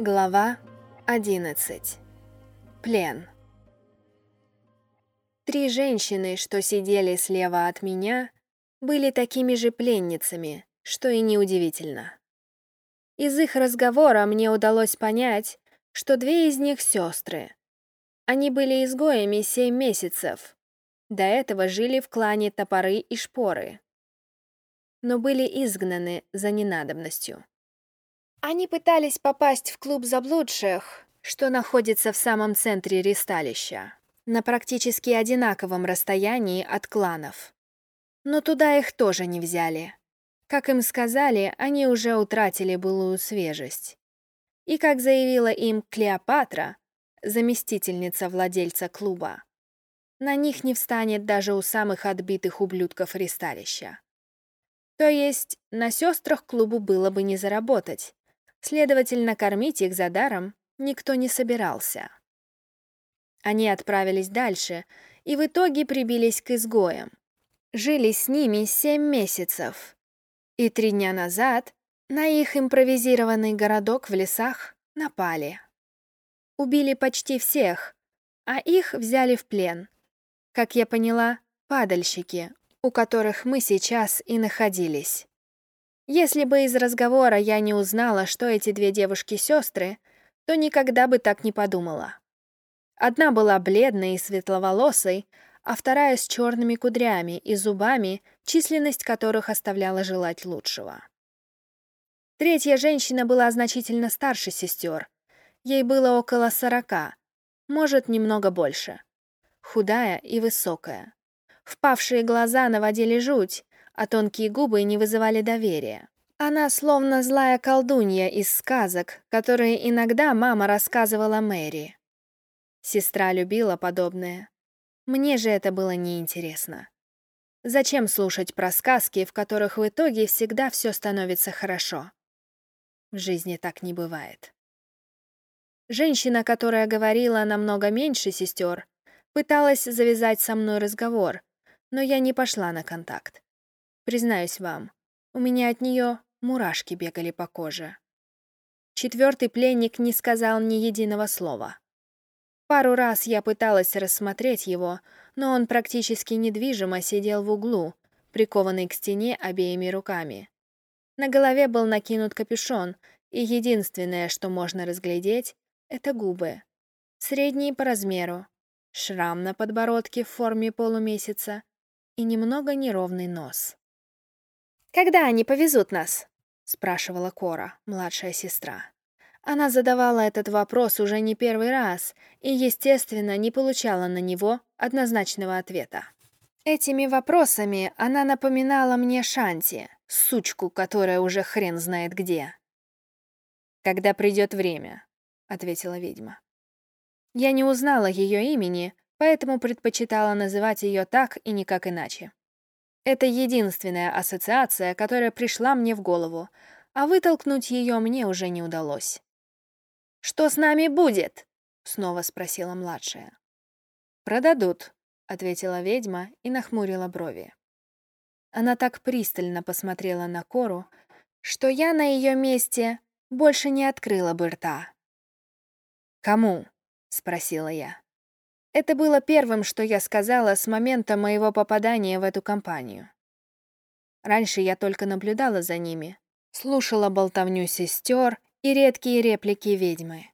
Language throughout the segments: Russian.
Глава 11. Плен. Три женщины, что сидели слева от меня, были такими же пленницами, что и неудивительно. Из их разговора мне удалось понять, что две из них сестры. Они были изгоями семь месяцев. До этого жили в клане Топоры и Шпоры. Но были изгнаны за ненадобностью. Они пытались попасть в клуб заблудших, что находится в самом центре ристалища, на практически одинаковом расстоянии от кланов. Но туда их тоже не взяли. Как им сказали, они уже утратили былую свежесть. И как заявила им Клеопатра, заместительница владельца клуба, на них не встанет даже у самых отбитых ублюдков ристалища. То есть на сестрах клубу было бы не заработать, Следовательно, кормить их за даром никто не собирался. Они отправились дальше и в итоге прибились к изгоям. Жили с ними семь месяцев. И три дня назад на их импровизированный городок в лесах напали. Убили почти всех, а их взяли в плен. Как я поняла, падальщики, у которых мы сейчас и находились. Если бы из разговора я не узнала, что эти две девушки сестры, то никогда бы так не подумала. Одна была бледной и светловолосой, а вторая с черными кудрями и зубами, численность которых оставляла желать лучшего. Третья женщина была значительно старше сестер. Ей было около сорока, может, немного больше. Худая и высокая. Впавшие глаза наводили жуть, а тонкие губы не вызывали доверия. Она словно злая колдунья из сказок, которые иногда мама рассказывала Мэри. Сестра любила подобное. Мне же это было неинтересно. Зачем слушать про сказки, в которых в итоге всегда все становится хорошо? В жизни так не бывает. Женщина, которая говорила намного меньше сестер, пыталась завязать со мной разговор, но я не пошла на контакт. Признаюсь вам, у меня от нее мурашки бегали по коже. Четвертый пленник не сказал ни единого слова. Пару раз я пыталась рассмотреть его, но он практически недвижимо сидел в углу, прикованный к стене обеими руками. На голове был накинут капюшон, и единственное, что можно разглядеть, это губы. Средние по размеру, шрам на подбородке в форме полумесяца и немного неровный нос. «Когда они повезут нас?» — спрашивала Кора, младшая сестра. Она задавала этот вопрос уже не первый раз и, естественно, не получала на него однозначного ответа. Этими вопросами она напоминала мне Шанти, сучку, которая уже хрен знает где. «Когда придет время», — ответила ведьма. Я не узнала ее имени, поэтому предпочитала называть ее так и никак иначе. Это единственная ассоциация, которая пришла мне в голову, а вытолкнуть ее мне уже не удалось. «Что с нами будет?» — снова спросила младшая. «Продадут», — ответила ведьма и нахмурила брови. Она так пристально посмотрела на Кору, что я на ее месте больше не открыла бы рта. «Кому?» — спросила я. Это было первым, что я сказала с момента моего попадания в эту компанию. Раньше я только наблюдала за ними, слушала болтовню сестер и редкие реплики ведьмы.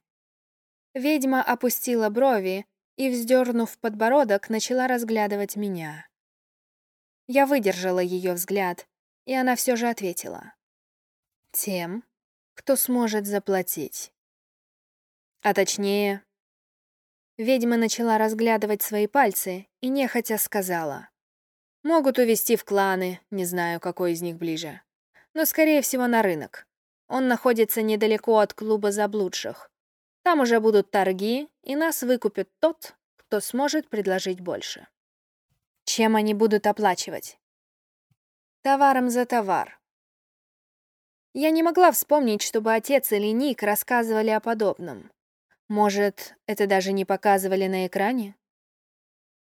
Ведьма опустила брови и, вздернув подбородок, начала разглядывать меня. Я выдержала ее взгляд, и она все же ответила. «Тем, кто сможет заплатить. А точнее, Ведьма начала разглядывать свои пальцы и нехотя сказала. «Могут увести в кланы, не знаю, какой из них ближе. Но, скорее всего, на рынок. Он находится недалеко от клуба заблудших. Там уже будут торги, и нас выкупит тот, кто сможет предложить больше». Чем они будут оплачивать? Товаром за товар. Я не могла вспомнить, чтобы отец или Ник рассказывали о подобном. Может, это даже не показывали на экране?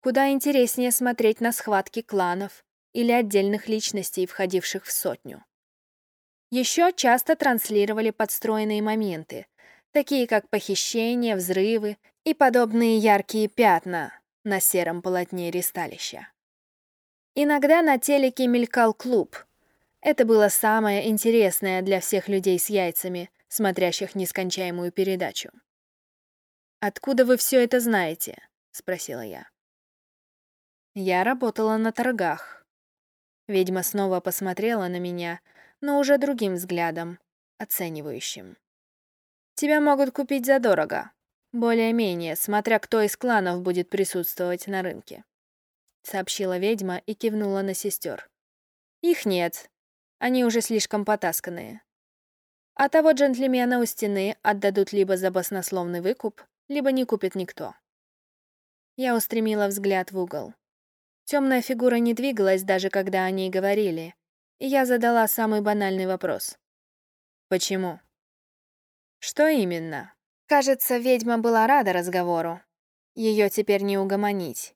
Куда интереснее смотреть на схватки кланов или отдельных личностей, входивших в сотню. Еще часто транслировали подстроенные моменты, такие как похищение, взрывы и подобные яркие пятна на сером полотне ристалища. Иногда на телеке мелькал клуб. Это было самое интересное для всех людей с яйцами, смотрящих нескончаемую передачу. «Откуда вы все это знаете?» — спросила я. Я работала на торгах. Ведьма снова посмотрела на меня, но уже другим взглядом, оценивающим. Тебя могут купить задорого. Более-менее, смотря кто из кланов будет присутствовать на рынке. Сообщила ведьма и кивнула на сестер. Их нет. Они уже слишком потасканные. А того джентльмена у стены отдадут либо за баснословный выкуп, либо не купит никто. Я устремила взгляд в угол. Темная фигура не двигалась, даже когда о ней говорили, и я задала самый банальный вопрос. «Почему?» Что именно? Кажется, ведьма была рада разговору. Ее теперь не угомонить.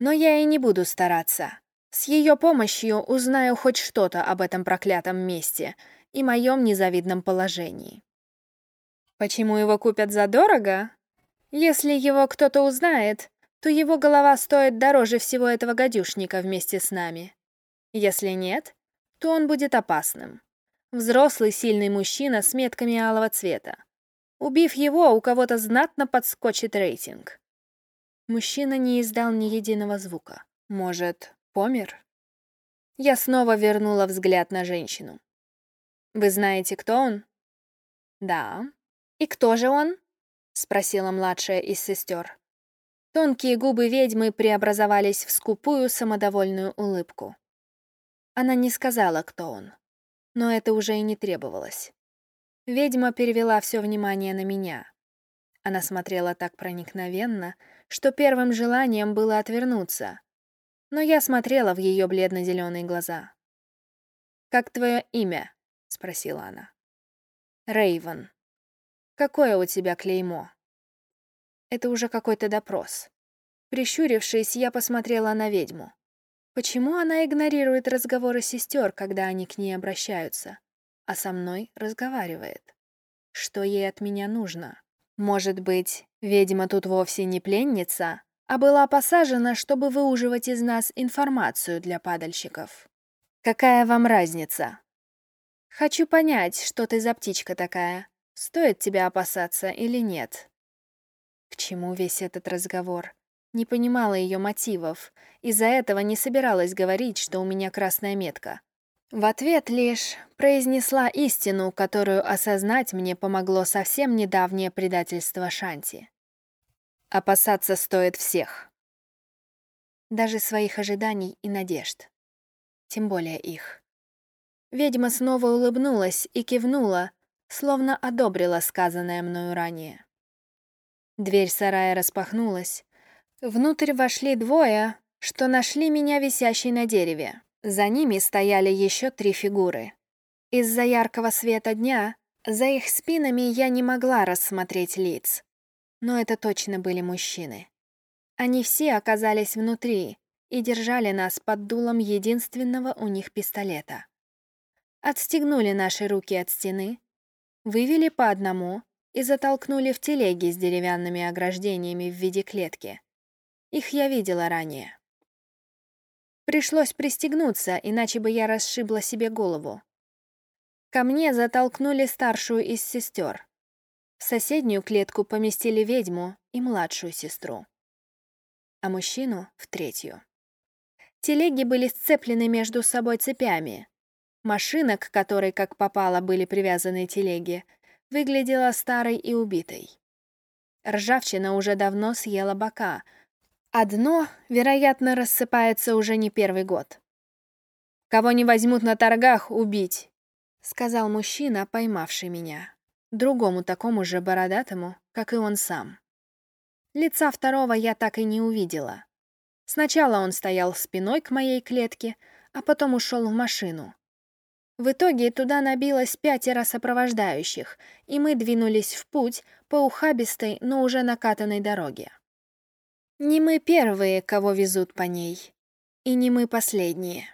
Но я и не буду стараться. С ее помощью узнаю хоть что-то об этом проклятом месте и моем незавидном положении. Почему его купят задорого? Если его кто-то узнает, то его голова стоит дороже всего этого гадюшника вместе с нами. Если нет, то он будет опасным. Взрослый сильный мужчина с метками алого цвета. Убив его, у кого-то знатно подскочит рейтинг. Мужчина не издал ни единого звука. Может, помер? Я снова вернула взгляд на женщину. «Вы знаете, кто он?» «Да». «И кто же он?» — спросила младшая из сестер. Тонкие губы ведьмы преобразовались в скупую самодовольную улыбку. Она не сказала, кто он но это уже и не требовалось. Ведьма перевела все внимание на меня. Она смотрела так проникновенно, что первым желанием было отвернуться, но я смотрела в ее бледно-зеленые глаза. «Как твое имя?» — спросила она. Рейвен. Какое у тебя клеймо?» Это уже какой-то допрос. Прищурившись, я посмотрела на ведьму. Почему она игнорирует разговоры сестер, когда они к ней обращаются, а со мной разговаривает? Что ей от меня нужно? Может быть, ведьма тут вовсе не пленница, а была посажена, чтобы выуживать из нас информацию для падальщиков? Какая вам разница? Хочу понять, что ты за птичка такая. Стоит тебя опасаться или нет? К чему весь этот разговор? Не понимала ее мотивов, из-за этого не собиралась говорить, что у меня красная метка. В ответ лишь произнесла истину, которую осознать мне помогло совсем недавнее предательство Шанти. Опасаться стоит всех. Даже своих ожиданий и надежд. Тем более их. Ведьма снова улыбнулась и кивнула, словно одобрила сказанное мною ранее. Дверь сарая распахнулась, Внутрь вошли двое, что нашли меня висящей на дереве. За ними стояли еще три фигуры. Из-за яркого света дня за их спинами я не могла рассмотреть лиц. Но это точно были мужчины. Они все оказались внутри и держали нас под дулом единственного у них пистолета. Отстегнули наши руки от стены, вывели по одному и затолкнули в телеги с деревянными ограждениями в виде клетки. Их я видела ранее. Пришлось пристегнуться, иначе бы я расшибла себе голову. Ко мне затолкнули старшую из сестер. В соседнюю клетку поместили ведьму и младшую сестру. А мужчину — в третью. Телеги были сцеплены между собой цепями. Машина, к которой, как попало, были привязаны телеги, выглядела старой и убитой. Ржавчина уже давно съела бока — а дно, вероятно, рассыпается уже не первый год. «Кого не возьмут на торгах, убить», — сказал мужчина, поймавший меня. Другому такому же бородатому, как и он сам. Лица второго я так и не увидела. Сначала он стоял спиной к моей клетке, а потом ушел в машину. В итоге туда набилось пятеро сопровождающих, и мы двинулись в путь по ухабистой, но уже накатанной дороге. Не мы первые, кого везут по ней, и не мы последние.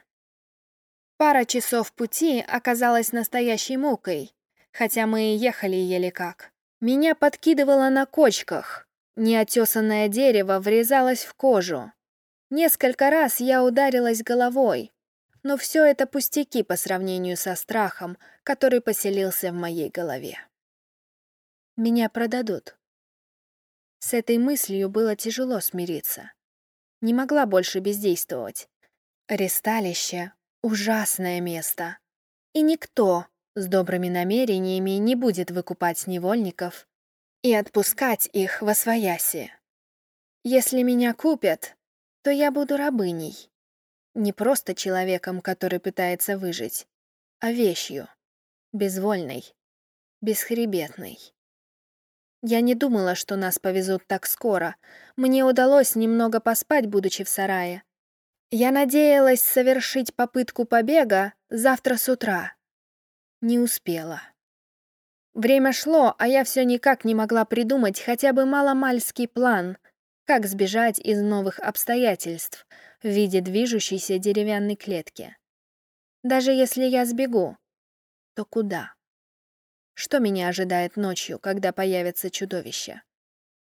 Пара часов пути оказалась настоящей мукой, хотя мы и ехали еле как. Меня подкидывало на кочках. Неотесанное дерево врезалось в кожу. Несколько раз я ударилась головой, но все это пустяки по сравнению со страхом, который поселился в моей голове. Меня продадут. С этой мыслью было тяжело смириться. Не могла больше бездействовать. Ресталище — ужасное место. И никто с добрыми намерениями не будет выкупать невольников и отпускать их во свояси. Если меня купят, то я буду рабыней. Не просто человеком, который пытается выжить, а вещью, безвольной, бесхребетной. Я не думала, что нас повезут так скоро. Мне удалось немного поспать, будучи в сарае. Я надеялась совершить попытку побега завтра с утра. Не успела. Время шло, а я все никак не могла придумать хотя бы маломальский план, как сбежать из новых обстоятельств в виде движущейся деревянной клетки. Даже если я сбегу, то куда? Что меня ожидает ночью, когда появится чудовище?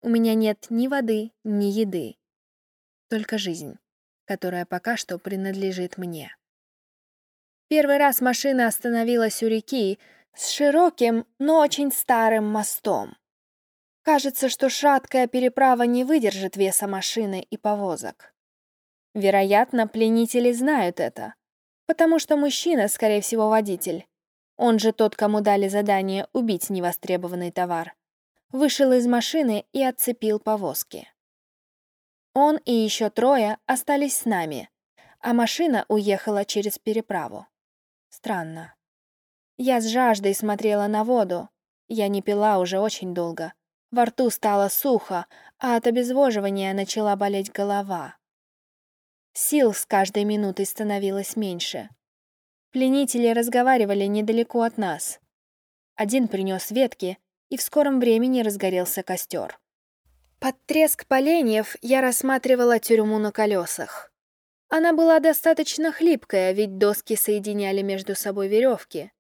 У меня нет ни воды, ни еды. Только жизнь, которая пока что принадлежит мне. Первый раз машина остановилась у реки с широким, но очень старым мостом. Кажется, что шаткая переправа не выдержит веса машины и повозок. Вероятно, пленители знают это, потому что мужчина, скорее всего, водитель, он же тот, кому дали задание убить невостребованный товар, вышел из машины и отцепил повозки. Он и еще трое остались с нами, а машина уехала через переправу. Странно. Я с жаждой смотрела на воду. Я не пила уже очень долго. Во рту стало сухо, а от обезвоживания начала болеть голова. Сил с каждой минутой становилось меньше. Пленители разговаривали недалеко от нас. Один принес ветки, и в скором времени разгорелся костер. Под треск поленьев я рассматривала тюрьму на колесах. Она была достаточно хлипкая, ведь доски соединяли между собой веревки.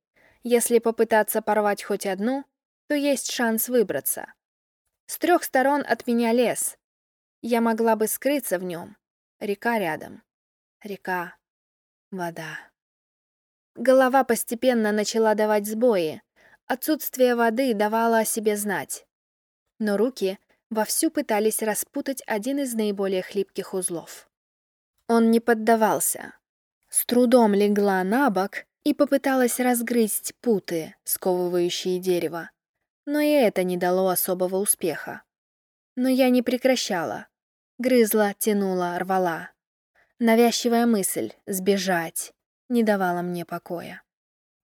Если попытаться порвать хоть одну, то есть шанс выбраться. С трех сторон от меня лес. Я могла бы скрыться в нем. Река рядом. Река. Вода. Голова постепенно начала давать сбои. Отсутствие воды давало о себе знать. Но руки вовсю пытались распутать один из наиболее хлипких узлов. Он не поддавался. С трудом легла на бок и попыталась разгрызть путы, сковывающие дерево. Но и это не дало особого успеха. Но я не прекращала. Грызла, тянула, рвала. Навязчивая мысль — сбежать — не давала мне покоя.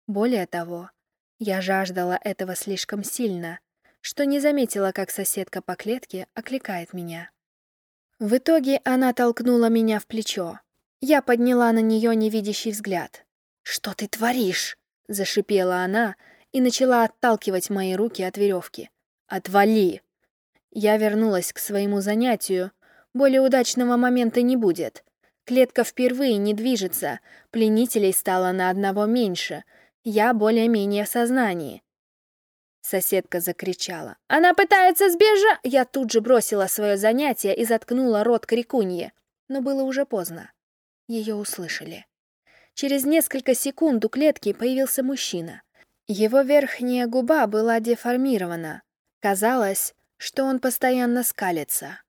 Более того, я жаждала этого слишком сильно, что не заметила, как соседка по клетке окликает меня. В итоге она толкнула меня в плечо. Я подняла на нее невидящий взгляд. «Что ты творишь?» — зашипела она и начала отталкивать мои руки от веревки. «Отвали!» Я вернулась к своему занятию. Более удачного момента не будет. Клетка впервые не движется, пленителей стало на одного меньше. Я более-менее в сознании. Соседка закричала. «Она пытается сбежать!» Я тут же бросила свое занятие и заткнула рот крикунье. Но было уже поздно. Ее услышали. Через несколько секунд у клетки появился мужчина. Его верхняя губа была деформирована. Казалось, что он постоянно скалится.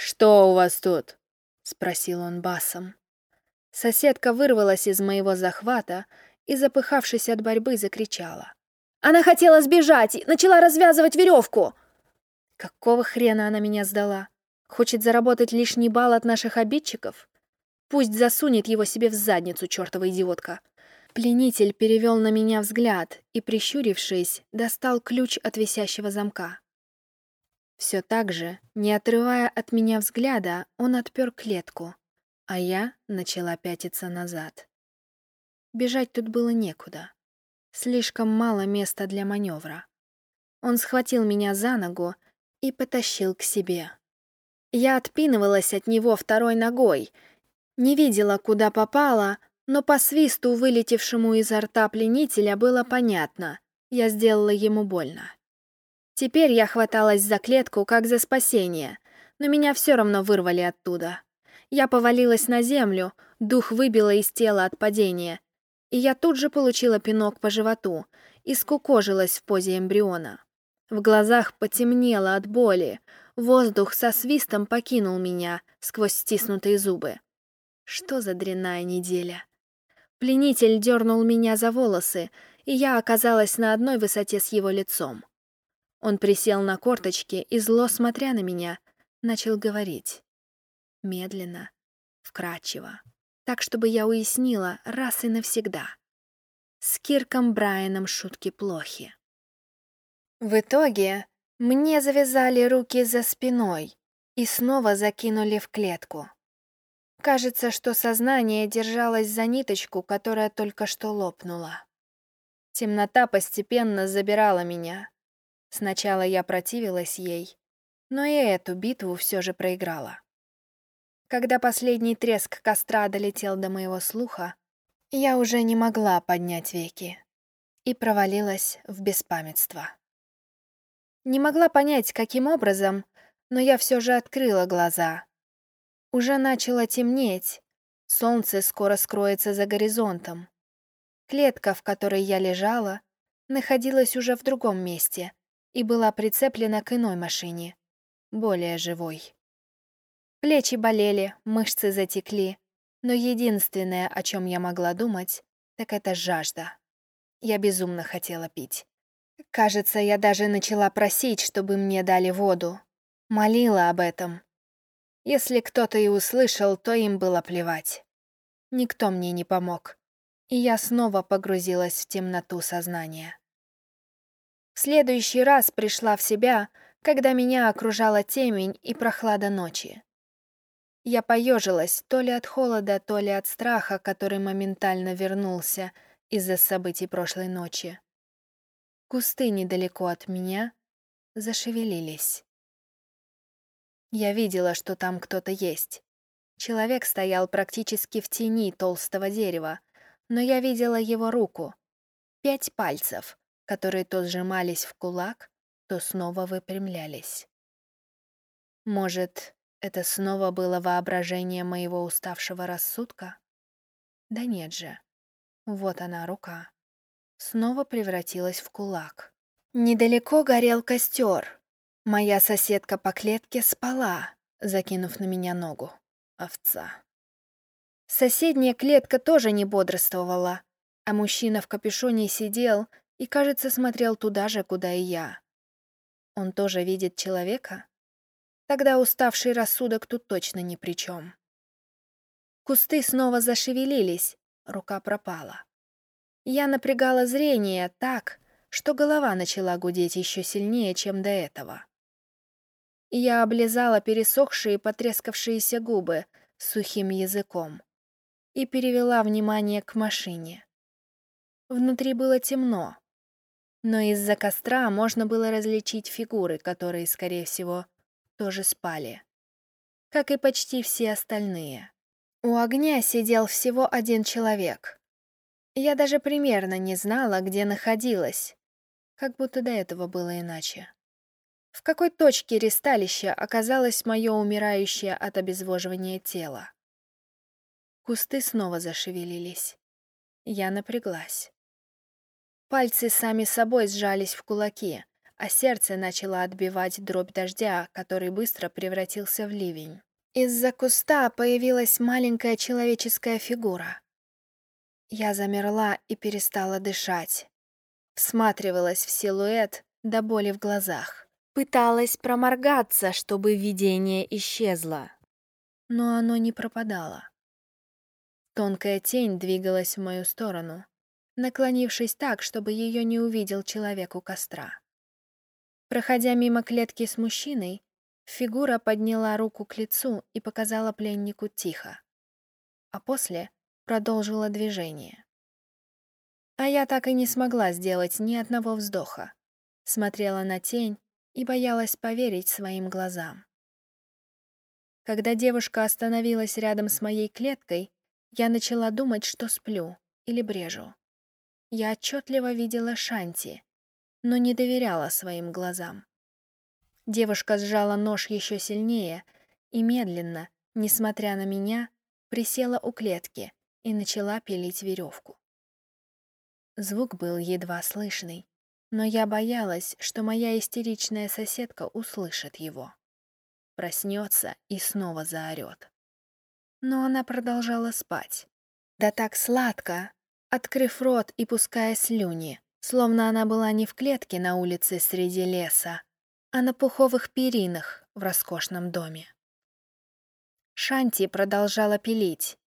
«Что у вас тут?» — спросил он басом. Соседка вырвалась из моего захвата и, запыхавшись от борьбы, закричала. Она хотела сбежать и начала развязывать веревку. Какого хрена она меня сдала? Хочет заработать лишний балл от наших обидчиков? Пусть засунет его себе в задницу, чертова идиотка. Пленитель перевел на меня взгляд и, прищурившись, достал ключ от висящего замка. Все так же, не отрывая от меня взгляда, он отпер клетку, а я начала пятиться назад. Бежать тут было некуда. Слишком мало места для маневра. Он схватил меня за ногу и потащил к себе. Я отпинывалась от него второй ногой, не видела, куда попала, но по свисту, вылетевшему изо рта пленителя, было понятно. Я сделала ему больно. Теперь я хваталась за клетку, как за спасение, но меня все равно вырвали оттуда. Я повалилась на землю, дух выбило из тела от падения, и я тут же получила пинок по животу и скукожилась в позе эмбриона. В глазах потемнело от боли, воздух со свистом покинул меня сквозь стиснутые зубы. Что за дрянная неделя? Пленитель дернул меня за волосы, и я оказалась на одной высоте с его лицом. Он присел на корточки и, зло смотря на меня, начал говорить. Медленно, вкрадчиво, так, чтобы я уяснила раз и навсегда. С Кирком Брайаном шутки плохи. В итоге мне завязали руки за спиной и снова закинули в клетку. Кажется, что сознание держалось за ниточку, которая только что лопнула. Темнота постепенно забирала меня, Сначала я противилась ей, но и эту битву все же проиграла. Когда последний треск костра долетел до моего слуха, я уже не могла поднять веки и провалилась в беспамятство. Не могла понять, каким образом, но я все же открыла глаза. Уже начало темнеть, солнце скоро скроется за горизонтом. Клетка, в которой я лежала, находилась уже в другом месте, и была прицеплена к иной машине, более живой. Плечи болели, мышцы затекли, но единственное, о чем я могла думать, так это жажда. Я безумно хотела пить. Кажется, я даже начала просить, чтобы мне дали воду. Молила об этом. Если кто-то и услышал, то им было плевать. Никто мне не помог. И я снова погрузилась в темноту сознания. Следующий раз пришла в себя, когда меня окружала темень и прохлада ночи. Я поежилась то ли от холода, то ли от страха, который моментально вернулся из-за событий прошлой ночи. Кусты недалеко от меня зашевелились. Я видела, что там кто-то есть. Человек стоял практически в тени толстого дерева, но я видела его руку. Пять пальцев, которые то сжимались в кулак, то снова выпрямлялись. Может, это снова было воображение моего уставшего рассудка? Да нет же. Вот она, рука. Снова превратилась в кулак. Недалеко горел костер. Моя соседка по клетке спала, закинув на меня ногу. Овца. Соседняя клетка тоже не бодрствовала, а мужчина в капюшоне сидел и, кажется, смотрел туда же, куда и я. Он тоже видит человека? Тогда уставший рассудок тут точно ни при чем. Кусты снова зашевелились, рука пропала. Я напрягала зрение так, что голова начала гудеть еще сильнее, чем до этого. Я облизала пересохшие потрескавшиеся губы сухим языком и перевела внимание к машине. Внутри было темно, но из-за костра можно было различить фигуры, которые, скорее всего, тоже спали. Как и почти все остальные. У огня сидел всего один человек. Я даже примерно не знала, где находилась, как будто до этого было иначе. В какой точке ристалища оказалось мое умирающее от обезвоживания тело? Кусты снова зашевелились. Я напряглась. Пальцы сами собой сжались в кулаки, а сердце начало отбивать дробь дождя, который быстро превратился в ливень. Из-за куста появилась маленькая человеческая фигура. Я замерла и перестала дышать. Всматривалась в силуэт до боли в глазах. Пыталась проморгаться, чтобы видение исчезло. Но оно не пропадало. Тонкая тень двигалась в мою сторону наклонившись так, чтобы ее не увидел человек у костра. Проходя мимо клетки с мужчиной, фигура подняла руку к лицу и показала пленнику тихо, а после продолжила движение. А я так и не смогла сделать ни одного вздоха. Смотрела на тень и боялась поверить своим глазам. Когда девушка остановилась рядом с моей клеткой, я начала думать, что сплю или брежу. Я отчетливо видела Шанти, но не доверяла своим глазам. Девушка сжала нож еще сильнее и медленно, несмотря на меня, присела у клетки и начала пилить веревку. Звук был едва слышный, но я боялась, что моя истеричная соседка услышит его. Проснется и снова заорет. Но она продолжала спать. Да так сладко, открыв рот и пуская слюни, словно она была не в клетке на улице среди леса, а на пуховых перинах в роскошном доме. Шанти продолжала пилить.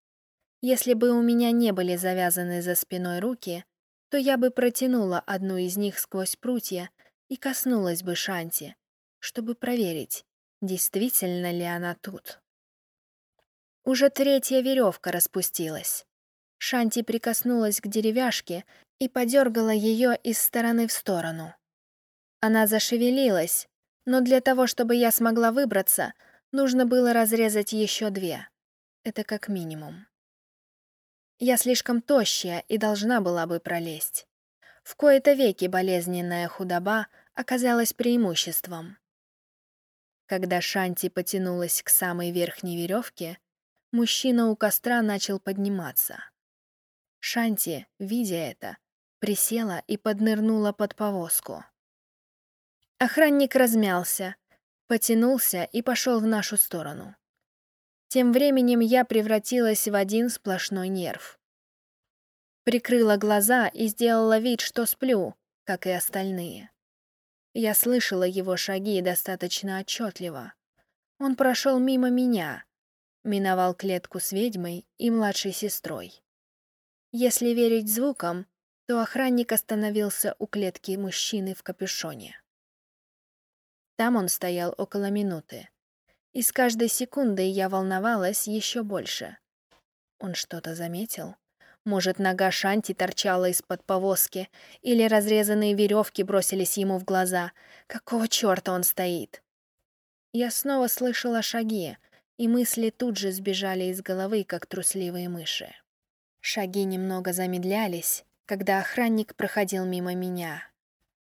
Если бы у меня не были завязаны за спиной руки, то я бы протянула одну из них сквозь прутья и коснулась бы Шанти, чтобы проверить, действительно ли она тут. Уже третья веревка распустилась. Шанти прикоснулась к деревяшке и подергала ее из стороны в сторону. Она зашевелилась, но для того, чтобы я смогла выбраться, нужно было разрезать еще две. Это как минимум. Я слишком тощая и должна была бы пролезть. В кои-то веки болезненная худоба оказалась преимуществом. Когда Шанти потянулась к самой верхней веревке, мужчина у костра начал подниматься. Шанти, видя это, присела и поднырнула под повозку. Охранник размялся, потянулся и пошел в нашу сторону. Тем временем я превратилась в один сплошной нерв. Прикрыла глаза и сделала вид, что сплю, как и остальные. Я слышала его шаги достаточно отчетливо. Он прошел мимо меня, миновал клетку с ведьмой и младшей сестрой. Если верить звукам, то охранник остановился у клетки мужчины в капюшоне. Там он стоял около минуты. И с каждой секундой я волновалась еще больше. Он что-то заметил? Может, нога Шанти торчала из-под повозки, или разрезанные веревки бросились ему в глаза. Какого черта он стоит? Я снова слышала шаги, и мысли тут же сбежали из головы, как трусливые мыши. Шаги немного замедлялись, когда охранник проходил мимо меня.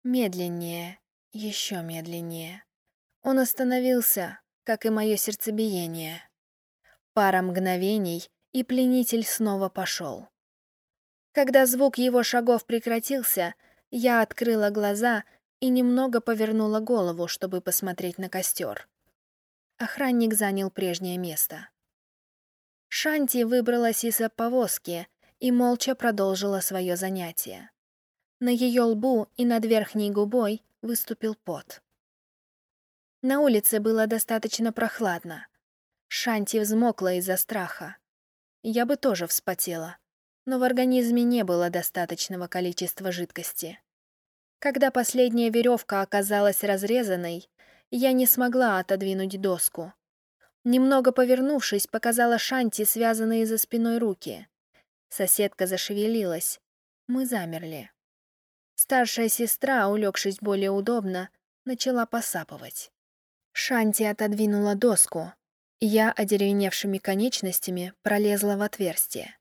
Медленнее, еще медленнее. Он остановился, как и мое сердцебиение. Пара мгновений, и пленитель снова пошел. Когда звук его шагов прекратился, я открыла глаза и немного повернула голову, чтобы посмотреть на костер. Охранник занял прежнее место. Шанти выбралась из повозки и молча продолжила свое занятие. На ее лбу и над верхней губой выступил пот. На улице было достаточно прохладно. Шанти взмокла из-за страха. Я бы тоже вспотела, но в организме не было достаточного количества жидкости. Когда последняя веревка оказалась разрезанной, я не смогла отодвинуть доску. Немного повернувшись, показала Шанти связанные за спиной руки. Соседка зашевелилась. Мы замерли. Старшая сестра, улегшись более удобно, начала посапывать. Шанти отодвинула доску. Я, одеревеневшими конечностями, пролезла в отверстие.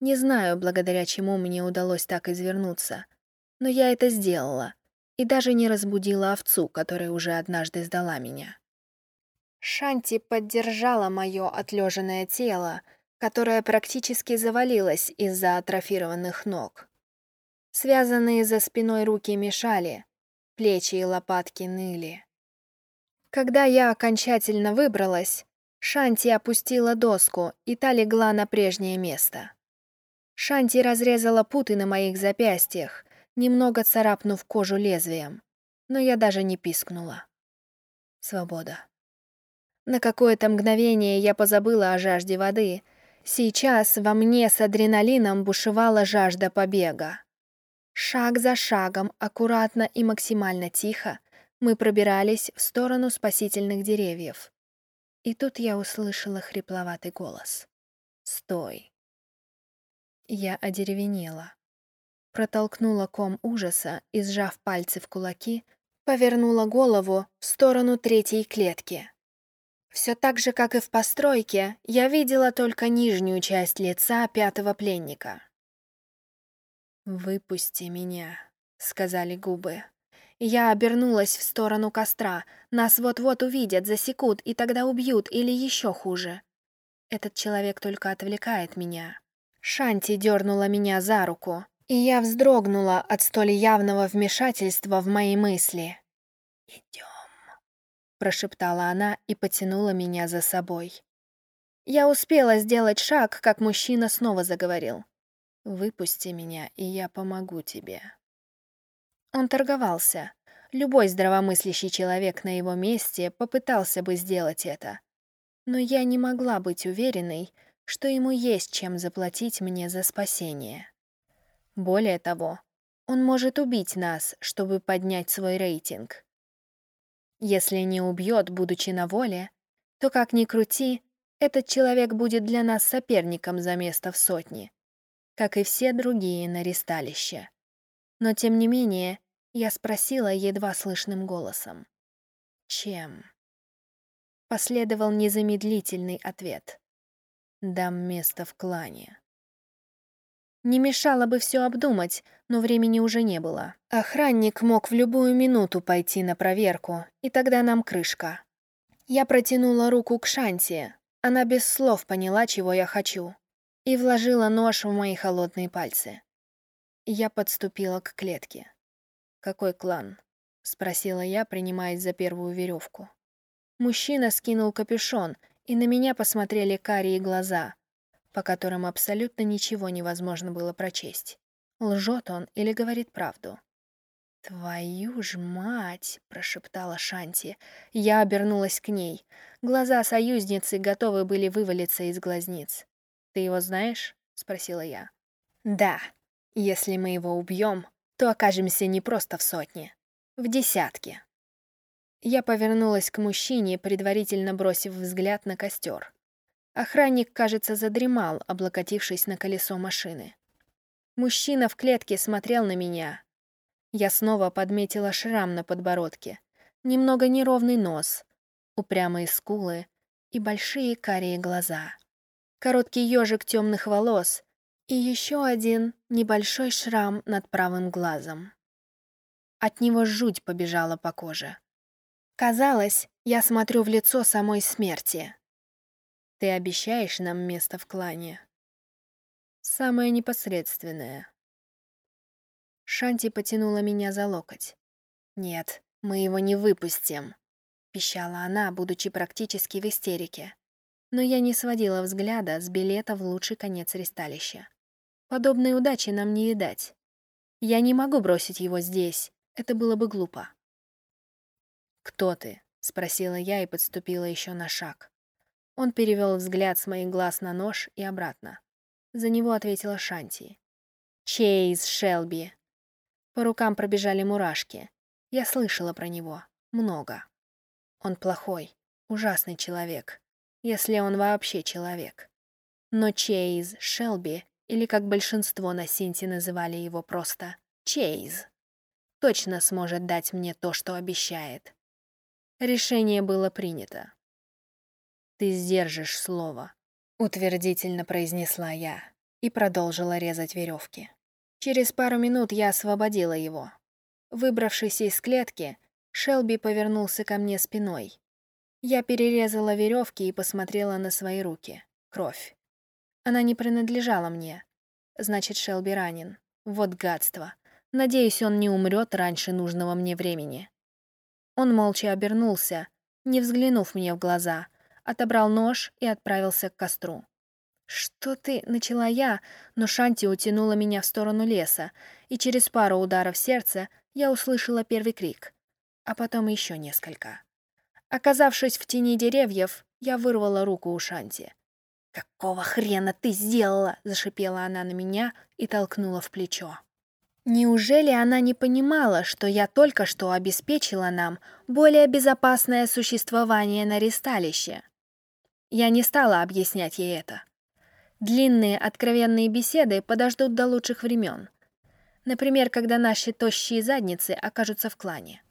Не знаю, благодаря чему мне удалось так извернуться, но я это сделала и даже не разбудила овцу, которая уже однажды сдала меня. Шанти поддержала мое отлеженное тело, которое практически завалилось из-за атрофированных ног. Связанные за спиной руки мешали, плечи и лопатки ныли. Когда я окончательно выбралась, Шанти опустила доску, и та легла на прежнее место. Шанти разрезала путы на моих запястьях, немного царапнув кожу лезвием, но я даже не пискнула. Свобода. На какое-то мгновение я позабыла о жажде воды. Сейчас во мне с адреналином бушевала жажда побега. Шаг за шагом, аккуратно и максимально тихо, мы пробирались в сторону спасительных деревьев. И тут я услышала хрипловатый голос. «Стой!» Я одеревенела. Протолкнула ком ужаса и, сжав пальцы в кулаки, повернула голову в сторону третьей клетки. Все так же, как и в постройке, я видела только нижнюю часть лица пятого пленника. «Выпусти меня», — сказали губы. Я обернулась в сторону костра. Нас вот-вот увидят, засекут и тогда убьют или еще хуже. Этот человек только отвлекает меня. Шанти дернула меня за руку, и я вздрогнула от столь явного вмешательства в мои мысли. «Идем», — прошептала она и потянула меня за собой. Я успела сделать шаг, как мужчина снова заговорил. «Выпусти меня, и я помогу тебе». Он торговался. Любой здравомыслящий человек на его месте попытался бы сделать это. Но я не могла быть уверенной, что ему есть чем заплатить мне за спасение. Более того, он может убить нас, чтобы поднять свой рейтинг. Если не убьет, будучи на воле, то, как ни крути, этот человек будет для нас соперником за место в сотне, как и все другие на ристалище. Но, тем не менее, я спросила едва слышным голосом. «Чем?» Последовал незамедлительный ответ. «Дам место в клане». Не мешало бы все обдумать, но времени уже не было. Охранник мог в любую минуту пойти на проверку, и тогда нам крышка. Я протянула руку к Шанти. Она без слов поняла, чего я хочу, и вложила нож в мои холодные пальцы. Я подступила к клетке. «Какой клан?» — спросила я, принимаясь за первую веревку. Мужчина скинул капюшон, и на меня посмотрели карие глаза, по которым абсолютно ничего невозможно было прочесть. Лжет он или говорит правду? «Твою ж мать!» — прошептала Шанти. Я обернулась к ней. Глаза союзницы готовы были вывалиться из глазниц. «Ты его знаешь?» — спросила я. «Да. Если мы его убьем, то окажемся не просто в сотне, в десятке. Я повернулась к мужчине, предварительно бросив взгляд на костер. Охранник, кажется, задремал, облокотившись на колесо машины. Мужчина в клетке смотрел на меня. Я снова подметила шрам на подбородке, немного неровный нос, упрямые скулы и большие карие глаза. Короткий ежик темных волос и еще один небольшой шрам над правым глазом. От него жуть побежала по коже. Казалось, я смотрю в лицо самой смерти. Ты обещаешь нам место в клане? Самое непосредственное. Шанти потянула меня за локоть. «Нет, мы его не выпустим», — пищала она, будучи практически в истерике. Но я не сводила взгляда с билета в лучший конец ристалища. Подобной удачи нам не видать. Я не могу бросить его здесь, это было бы глупо. «Кто ты?» — спросила я и подступила еще на шаг. Он перевел взгляд с моих глаз на нож и обратно. За него ответила Шанти. «Чейз Шелби». По рукам пробежали мурашки. Я слышала про него. Много. Он плохой, ужасный человек. Если он вообще человек. Но Чейз Шелби или как большинство на Синте называли его просто Чейз, точно сможет дать мне то, что обещает. Решение было принято. «Ты сдержишь слово», — утвердительно произнесла я и продолжила резать веревки. Через пару минут я освободила его. Выбравшись из клетки, Шелби повернулся ко мне спиной. Я перерезала веревки и посмотрела на свои руки. Кровь. Она не принадлежала мне. Значит, Шелби ранен. Вот гадство. Надеюсь, он не умрет раньше нужного мне времени. Он молча обернулся, не взглянув мне в глаза, отобрал нож и отправился к костру. «Что ты?» — начала я, но Шанти утянула меня в сторону леса, и через пару ударов сердца я услышала первый крик, а потом еще несколько. Оказавшись в тени деревьев, я вырвала руку у Шанти. «Какого хрена ты сделала?» — зашипела она на меня и толкнула в плечо. Неужели она не понимала, что я только что обеспечила нам более безопасное существование на ристалище? Я не стала объяснять ей это. Длинные откровенные беседы подождут до лучших времен. Например, когда наши тощие задницы окажутся в клане.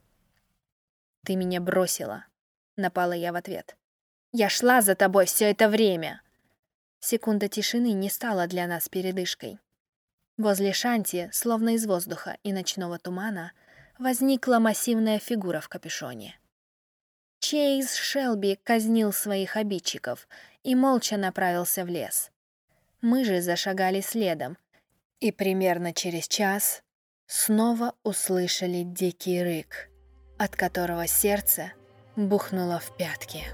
«Ты меня бросила», — напала я в ответ. «Я шла за тобой все это время!» Секунда тишины не стала для нас передышкой. Возле Шанти, словно из воздуха и ночного тумана, возникла массивная фигура в капюшоне. Чейз Шелби казнил своих обидчиков и молча направился в лес. Мы же зашагали следом, и примерно через час снова услышали дикий рык, от которого сердце бухнуло в пятки.